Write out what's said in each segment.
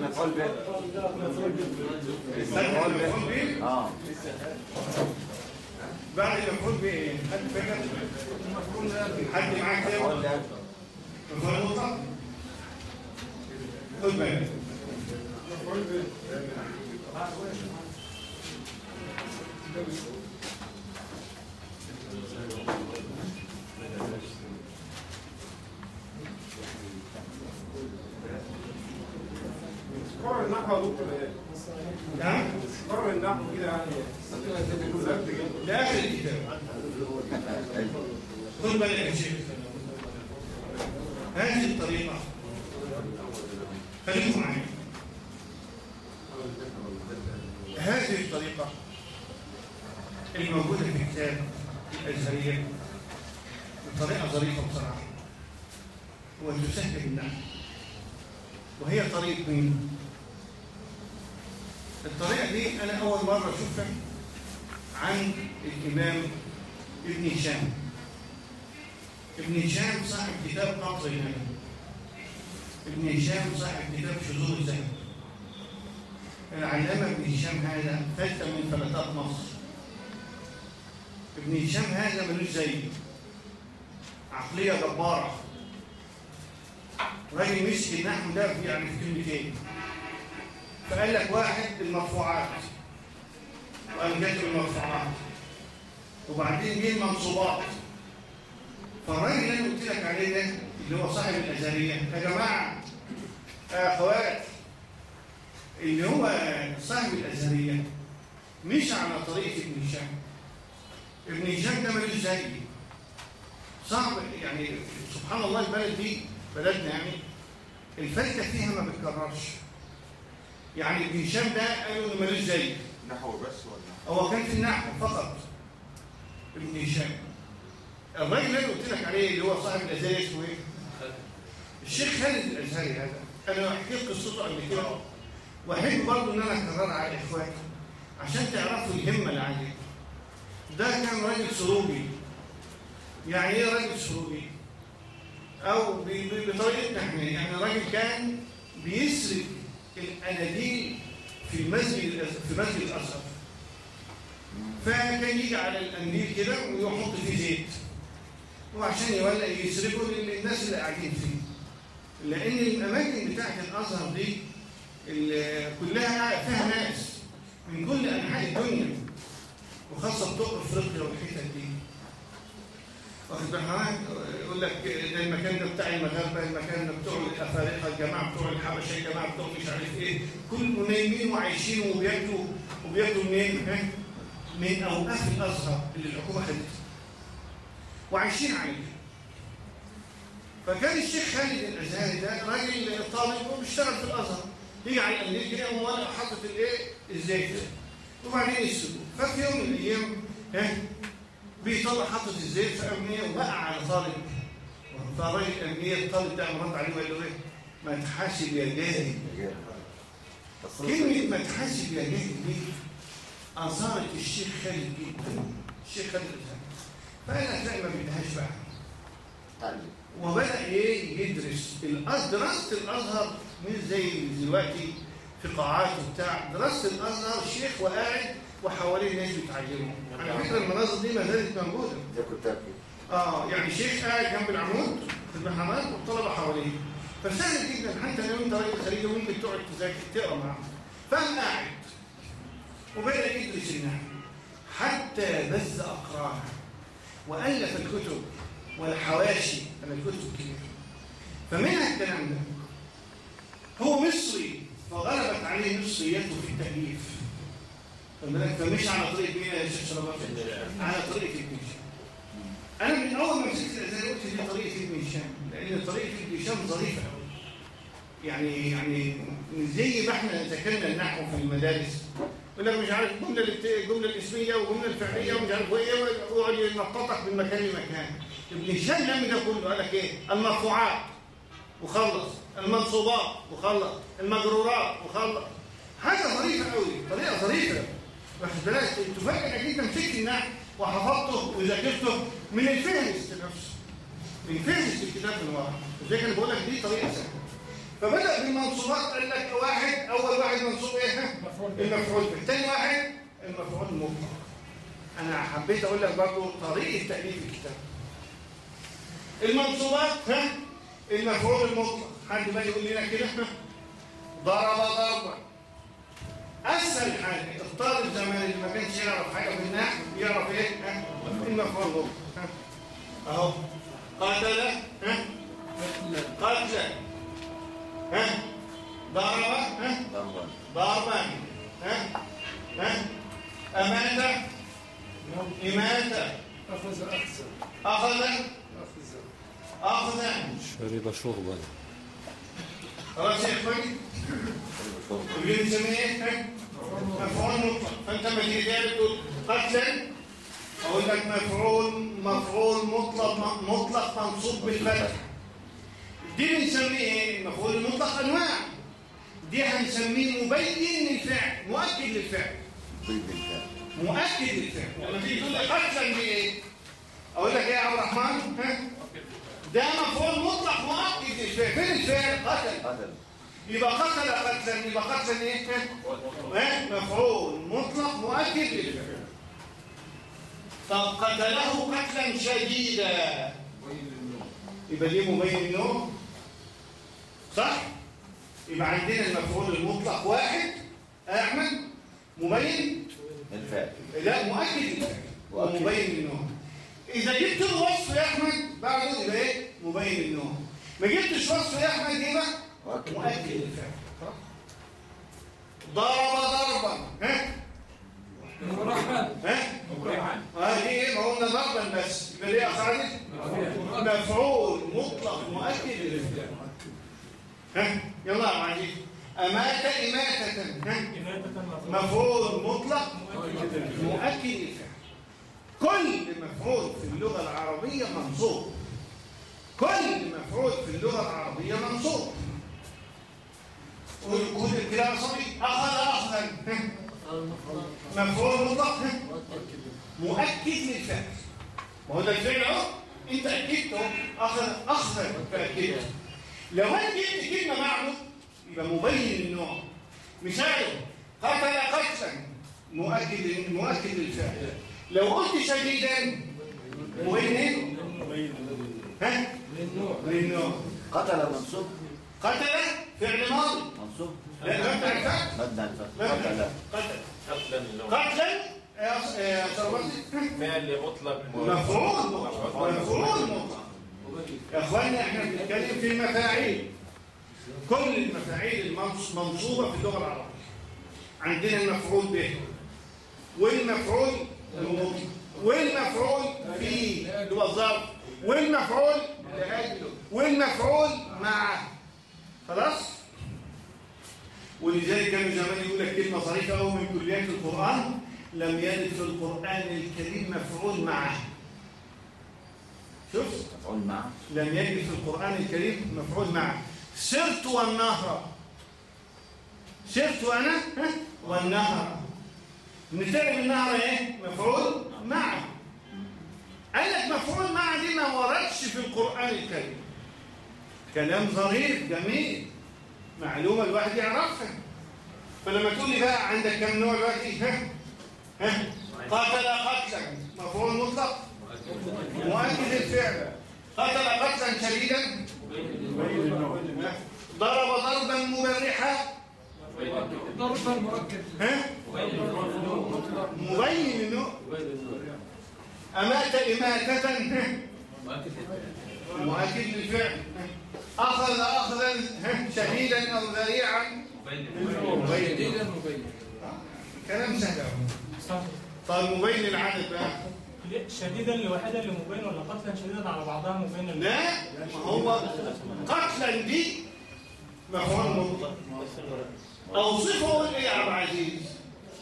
مفعول به مفعول به بعد المفعول به؟ حد فاكر؟ حد معاه كده؟ مفعول له مفعول؟ خد بالك قرر إيه؟ نعم؟ قرر النحو كده يعني آخر الكتاب خد بالك يا شيخ هذه الطريقة خليكم معايا هذه الطريقة الموجودة في كتاب الأزهرية بطريقة ظريفة بصراحة وتسهل النحو وهي طريقة مين؟ الطريقة دي أنا أول مرة أشوفها عن الإمام ابن هشام. ابن هشام صاحب كتاب قطر الهدى ابن هشام صاحب كتاب شذور الذهب. العلامة ابن هشام هذا ثالثة من فلتات مصر. ابن هشام هذا ملوش زيه عقلية جبارة. راجل مسك النحو ده يعني في كلمتين. فقال لك واحد المرفوعات وقام كاتب المرفوعات وبعدين جه المنصوبات فالراجل اللي قلت لك عليه ده اللي هو صاحب الازهريه يا جماعة أخوات اللي هو صاحب الازهريه مش على طريقة ابن هشام ابن هشام ده ملوش زي. صعب يعني سبحان الله البلد دي بلدنا يعني الفلتة فيها ما بتكررش. يعني ابن هشام ده قالوا انه ملوش زي. نحو بس ولا؟ هو كان في النحو فقط. ابن هشام الراجل اللي قلت لك عليه اللي هو صاحب الازهري اسمه إيه؟ الشيخ خالد الأزهري هذا. أنا حكيت قصته قبل كده. وأحب برضه إن أنا أكررها على إخواتي. عشان تعرفوا الهمة اللي عليه. ده كان راجل سروبي. يعني إيه راجل سروبي؟ أو ب- ب- بطريقتنا إحنا. يعني راجل كان بيسرق الاناديل في الأز- في مسجد الازهر فكان يجي على القنديل كده ويحط فيه زيت. وعشان يولع يسرقه للناس اللي قاعدين فيه. لأن الأماكن بتاعت الأزهر دي كلها فيها ناس من كل أنحاء الدنيا وخاصة بتوع إفريقيا والحتت دي. واخد بالك؟ يقول لك ده المكان ده بتاع المغاربة المكان ده بتوع الأفارقة الجماعة بتوع الحبشة الجماعة بتوع مش عارف إيه كل نايمين وعايشين وبياكلوا وبياكلوا منين؟ من أوقاف الأزهر اللي الحكومة خدتها. وعايشين عليه فكان الشيخ خالد الأزهري ده راجل طالب وبيشتغل في الأزهر. يجي على كده وهو حاطط الإيه؟ الزيت وبعدين يسلقه ففي يوم من الأيام ها؟ بيطلع حاطط الزيت في امنيه وبقع على طالب. فالراجل الامنيه الطالب ده مرد عليه وقال له إيه؟ ما تحاسب يا جاهل. كلمة ما تحاسب يا جاهل دي اثارت الشيخ خالد جدا. الشيخ خالد فأنا هتلاقي ما بدهاش بقى. وبدأ إيه؟ يدرس. دراسة الأزهر مش زي دلوقتي. في قاعات وبتاع. دراسة الأزهر شيخ وقاعد وحواليه ناس بيتعلموا على فكرة المناظر دي ما زالت موجودة. ده كده آه يعني شيخ قاعد جنب العمود في المحامات والطلبة حواليه. فسهل جدا. حتى لو انت راجل خارجي ممكن تقعد تذاكر تقرأ معاه فقام قاعد. وبدأ يدرس النحو حتى بث أقرانه وألف الكتب والحواشي. من الكتب الكبيرة فمنها الكلام ده. هو مصري. عليه مصريته في التأليف؟ فمش على طريقة مين يا شيخ شربات على طريقة ابن هشام أنا من أول ما مسكت الأزهر قلت دي طريقة ابن هشام لأن طريقة ابن هشام ظريفة أوي يعني يعني زي ما إحنا ذاكرنا النحو في المدارس. يقول لك مش عارف الجمله الابت- الجمله الإسمية والجمله الفعلية ومش عارف إيه ويقعد ينططك من مكان لمكان. ابن هشام لم ده كله قال لك إيه؟ المرفوعات. وخلص. المنصوبات وخلص. المجرورات وخلص. حاجة ظريفة قوي طريقة ظريفة. واخد بالك تفاجئ انك انت مسكت النحو وحفظته وذاكرته من الفهرس نفسه من فهرس الكتاب ورا زي كان بقول لك دي طريقة سهلة. في المنصوبات قال لك واحد أول واحد منصوب إيه؟ المفعول به. ثاني واحد المفعول المطلق أنا حبيت أقول لك برضو طريقة تأليف الكتاب. المنصوبات ها؟ المفعول المطلق. حد بقى يقول لنا كده؟ ضرب ضربا أسهل حاجة. اختار الزمان اللي ما كانش يعرف حاجة في النحو يعرف ها؟ المفعول المطلق؟ أهو. قتل ها؟ قتل ها؟ ضرب ها؟ ضربا ها؟ ها؟ امات إماتة. أخذ أخذ. أخذ. اخذا شرب شربا خلاص يا إخواني. اللي نسميه إيه؟ مفعول مطلق. فأنت ما تيجي تعمل تقول قتلا أقول لك مفعول مفعول مطلق مطلق منصوب بالفتح. دي بنسميه إيه؟ المفعول المطلق أنواع. دي هنسميه مبين للفعل. مؤكد للفعل. مؤكد للفعل. لما تيجي تقول لي قتلا دي إيه أقول لك إيه يا عبد الرحمن؟ ها؟ ده مفعول مطلق للفعل فين الفعل قتل. قتل. يبقى قتل قتلا يبقى قتلا إيه؟ ها مفعول. مطلق مؤكد. للفعل طب قتله قتلا شديدا. يبقى دي مبين النوع صح؟ يبقى عندنا المفعول المطلق واحد. أحمد مبين الفعل لا مؤكد. للفعل. ومبين للنوع إذا جبت الوصف يا أحمد بعده يبقى إيه؟ مبين للنوع ما جبتش وصف يا أحمد يبقى مؤكد. مؤكد. خلاص؟ ضرب ضربا. ها؟ ها؟ آه دي إيه؟ ما قلنا ضربا بس. يبقى دي اخرجت مفعول مطلق مؤكد. للفعل ها؟ يلا يا معلم. أمات إماتة. ها؟ مفعول مطلق مؤكد. للفعل كل مفعول في اللغة العربية منصوب كل مفعول في اللغة العربية منصوب. قول كده يا صبي. أخذ أخذا. مفعول مطلق. مؤكد للفعل ما هو ده الفعل أهو. أنت أكدته. أخذ اخذا. فاكدته لو أنا جبت كلمة معه يبقى مبين للنوع مثاله. قتل قتلا. مؤكد مؤكد للفعل لو قلت شديدا مبين إيه؟ ها؟ قتل منصوب. قتل فعل ماضي. منصوب. لا مبنى الفتح مبنى قتل. قتل. قتلا يا يا فعل مطلق. مفعول. مطلق مفعول. مطلق يا اخوانا إحنا بنتكلم في المفاعيل كل المفاعيل المنص- المنصوبه في اللغة العربية. عندنا المفعول به. والمفعول المطلق والمفعول فيه اللي هو الظرف. والمفعول والمفعول معه. خلاص؟ ولذلك كانوا زمان يقول لك كلمة صريحة قوي من كليات القرآن لم يرد في القرآن الكريم مفعول معه. شفت مفعول معه. لم يجد في القرآن الكريم مفعول معه. سرت والنهر. سرت أنا ها؟ والنهر. نتعب النهر إيه؟ مفعول معه. قال لك مفعول دي ما وردش في القرآن الكريم. كلام ظريف جميل. معلومة الواحد يعرفها. فلما تقول لي بقى عندك كم نوع دلوقتي؟ ها؟ ها؟ قتل قتلا. مفعول مطلق؟ مؤكد الفعل. قتل قتلا شديدا؟ ضرب ضربا مبرحا؟ ضربا مركب ها؟ مبين إنه أمات إماتة. ها؟ مؤكد للفعل اخذا ها؟ شديدا أو ذريعا. مبين جديدا مبين كلام سهل. طيب مبين العدد بقى؟ شديدا لوحدها اللي مبين ولا قتلا؟ شديدا على بعضها مبين لا ما هو قتلا دي مفعول مطلق أوصفه إيه يا عبد العزيز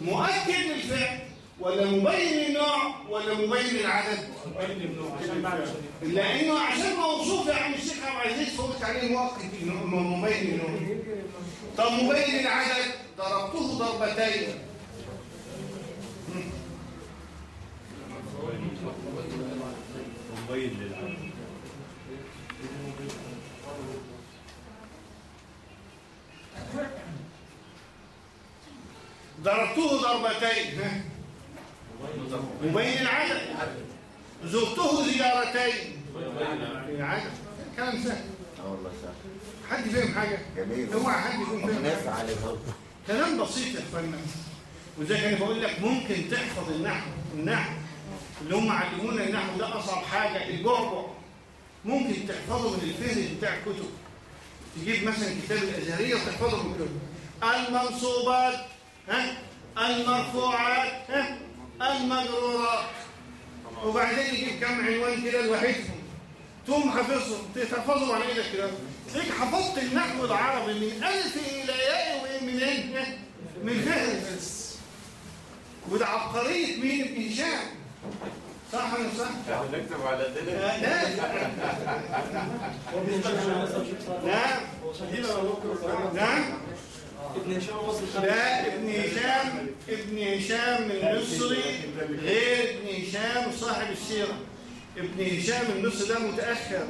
مؤكد للفعل ولا مبين النوع ولا مبين العدد لأنه عشان موصوف يا عم الشيخ عبد العزيز فقلت عليه مؤقت مبين النوع طب مبين العدد ضربته ضربتين. مبين للعدد. ضربته ضربتين. مبين العدد زرته زيارتين. العدد كلام سهل. آه والله سهل. حد فهم حاجة؟ جميل. اوعى حد يكون فاهم. برضه كلام بسيط يا اخوانا وزي كان بقول لك ممكن تحفظ النحو. النحو. اللي هم علمونا النحو ده أصعب حاجة. البعبع. ممكن تحفظه من الفهرس بتاع الكتب. تجيب مثلا كتاب الأزهرية وتحفظه من الكتب. المنصوبات. ها؟ المرفوعات. ها؟ المجرورات وبعدين يجيب كم عنوان كده لوحدهم. تقوم حافظهم تحفظهم على إيدك كده. تلاقيك حفظت النحو العربي من ألف إلى ياء ومن إيه؟ من فهرس وده عبقرية مين؟ ابن هشام صح ولا صح؟ نكتب على دليل آه، لا. نعم. نعم ابن هشام وصل لا ابن ابن هشام المصري غير ابن هشام صاحب السيرة. ابن هشام المصري ده متأخر.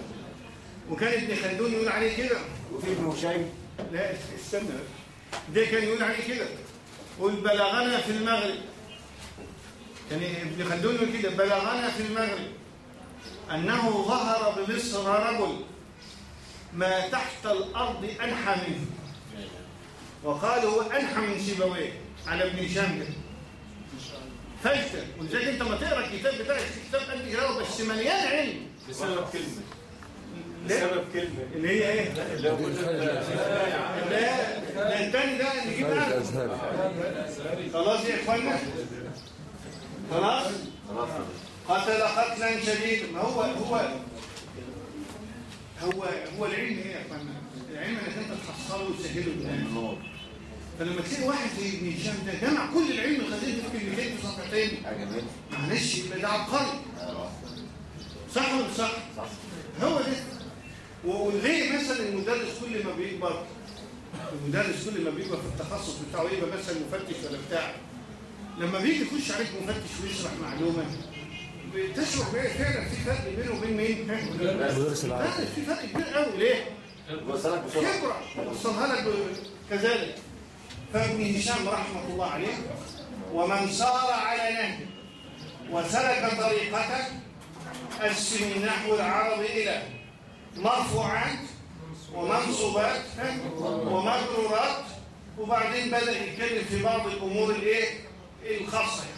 وكان ابن خلدون يقول عليه كده. وفي ابن هشام؟ لا استنى. ده كان يقول عليه كده. قل بلغنا في المغرب. كان ابن خلدون يقول كده. بلغنا في المغرب أنه ظهر بمصر رجل ما تحت الأرض أنحى منه. وقالوا هو أنحى من سيبويه على ابن هشام ده ولذلك انت ما تقرا الكتاب بتاعك كتاب قد كده بس مليان علم بسبب كلمة لا بسبب كلمة اللي هي إيه؟ لا ده التاني ده نجيب أهله. خلاص يا اخوانا خلاص خلاص قتل قتلا شديدا ما هو هو هو هو العلم إيه يا اخوانا العلم إنك أنت تحصله وتسهله للناس فلما تلاقي واحد زي ابن هشام ده جمع كل العلم الخزين في كلمتين في صفحتين معلش يبقى ده عبقري. آه صح ولا؟ صح؟ هو ده. وليه مثلا المدرس كل ما بيكبر المدرس كل ما بيكبر في التخصص بتاعه يبقى مثلا مفتش ولا بتاع. لما بيجي يخش عليك مفتش ويشرح معلومة بتشعر بيه فعلا في فرق بينه وبين مين؟ مدرس لا في فرق كبير قوي ليه؟ خبره وصلها لك كذلك فابن هشام رحمه الله عليه ومن سار على نهجه وسلك طريقته قسم النحو العربي إلى مرفوعات ومنصوبات؟ ومجرورات وبعدين بدا يتكلم في بعض الأمور الايه الخاصه يعني.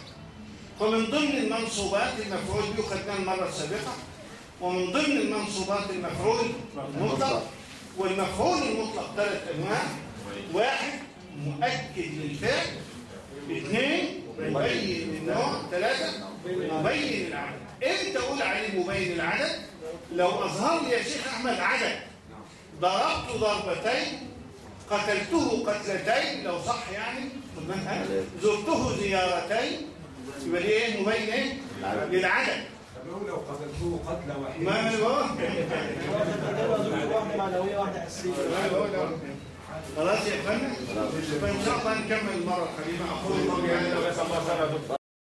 فمن ضمن المنصوبات المفعول به خدناه المره السابقه ومن ضمن المنصوبات المفعول المطلق والمفعول المطلق ثلاث أنواع. واحد مؤكد للفعل. اثنين مبين للنوع ثلاثة مبين العدد. إمتى أقول عليه مبين العدد؟ لو اظهر لي يا شيخ أحمد عدد. ضربت ضربتين قتلته قتلتين لو صح يعني؟ زرته زيارتين يبقى إيه؟ مبين إيه؟ للعدد. لو قتلته قتلة واحدة. ما أنا بقول خلاص يا إخوانا. فإن شاء الله نكمل المره القادمه أقول قولي هذا